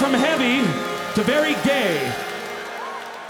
From heavy to very gay.